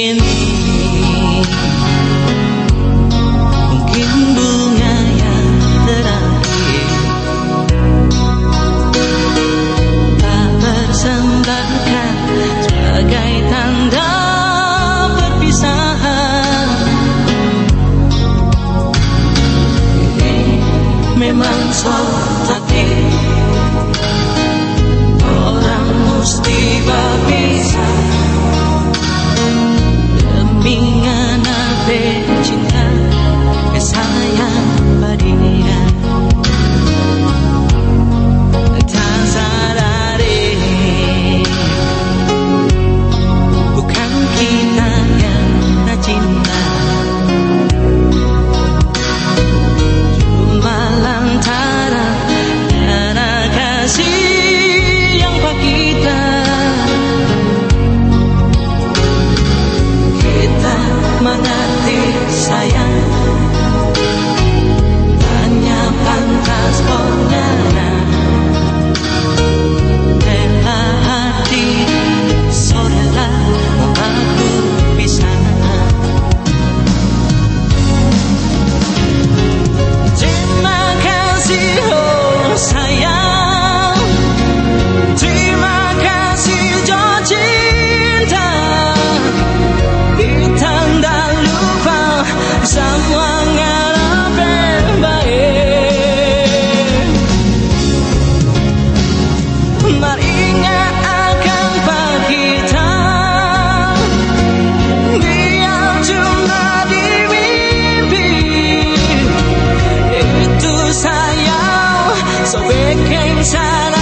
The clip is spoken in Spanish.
in so it came sad.